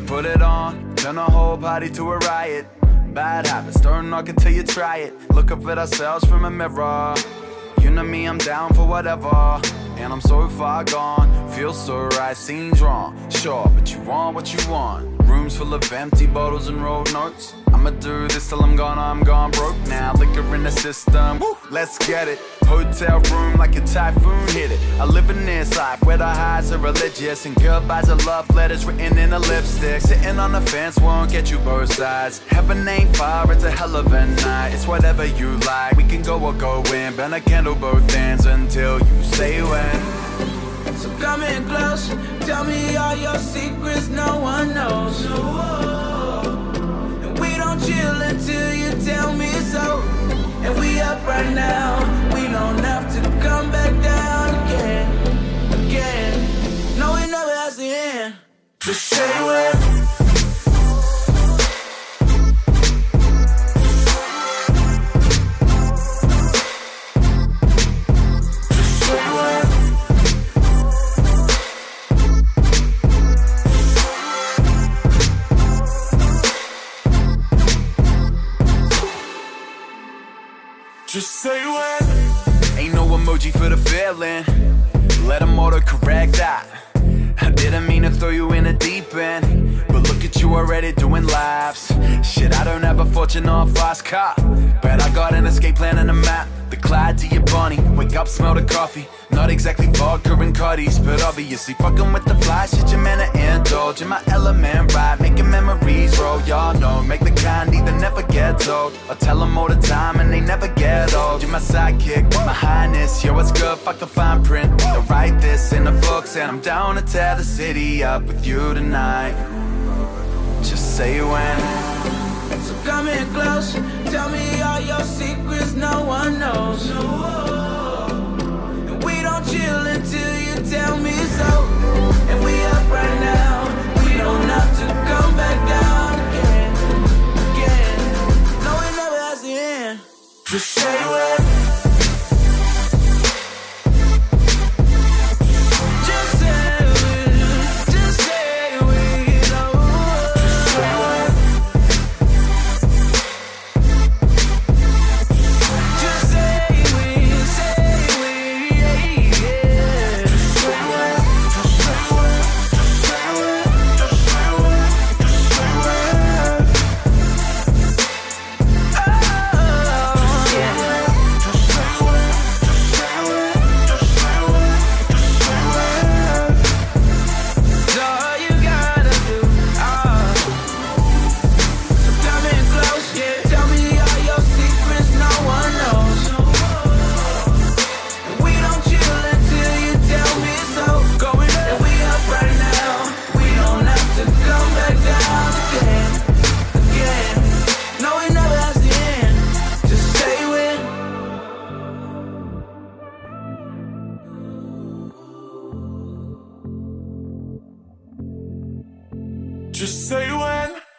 put it on, turn the whole party to a riot. Bad habits, don't knock until you try it. Look up at ourselves from a mirror. You know me, I'm down for whatever. And I'm so far gone, feel so right, seems wrong. Sure, but you want what you want. Rooms full of empty bottles and road notes. I'ma do this till I'm gone, I'm gone broke now. Liquor in the system, Woo, let's get it. Hotel room like a typhoon hit it. I live in this life where the highs are religious and goodbyes are love letters written in a lipstick. Sitting on the fence won't get you both sides. Heaven ain't far, it's a hell of a night. It's whatever you like. We can go or go in. Burn a candle both ends until you say when. So come in close, tell me all your secrets no one knows. And we don't chill until you tell me so. And we up right now, we don't have to come back down again, again. No, it never has to end. Just say when. Just say when. Ain't no emoji for the feeling. Let them autocorrect that. I didn't mean to throw you in a deep end. But look at you already doing laps. Shit, I don't have a fortune or a fast car. But I got an escape plan and a map. The Clyde to your Bonnie. Wake up, smell the coffee. Not exactly vodka and cutties, but obviously fucking with the fly shit. Your man to indulge in my element, ride. Making memories roll, y'all know. Make the kind never get old. I tell them all the time and they never get old. You're my sidekick, my highness. Yo, what's good? Fuck the fine print. I write this in the books and I'm down to tear the city up with you tonight. Just say when. So come in close, tell me all your secrets no one knows. And we don't chill until you tell me so. Just say Just say when.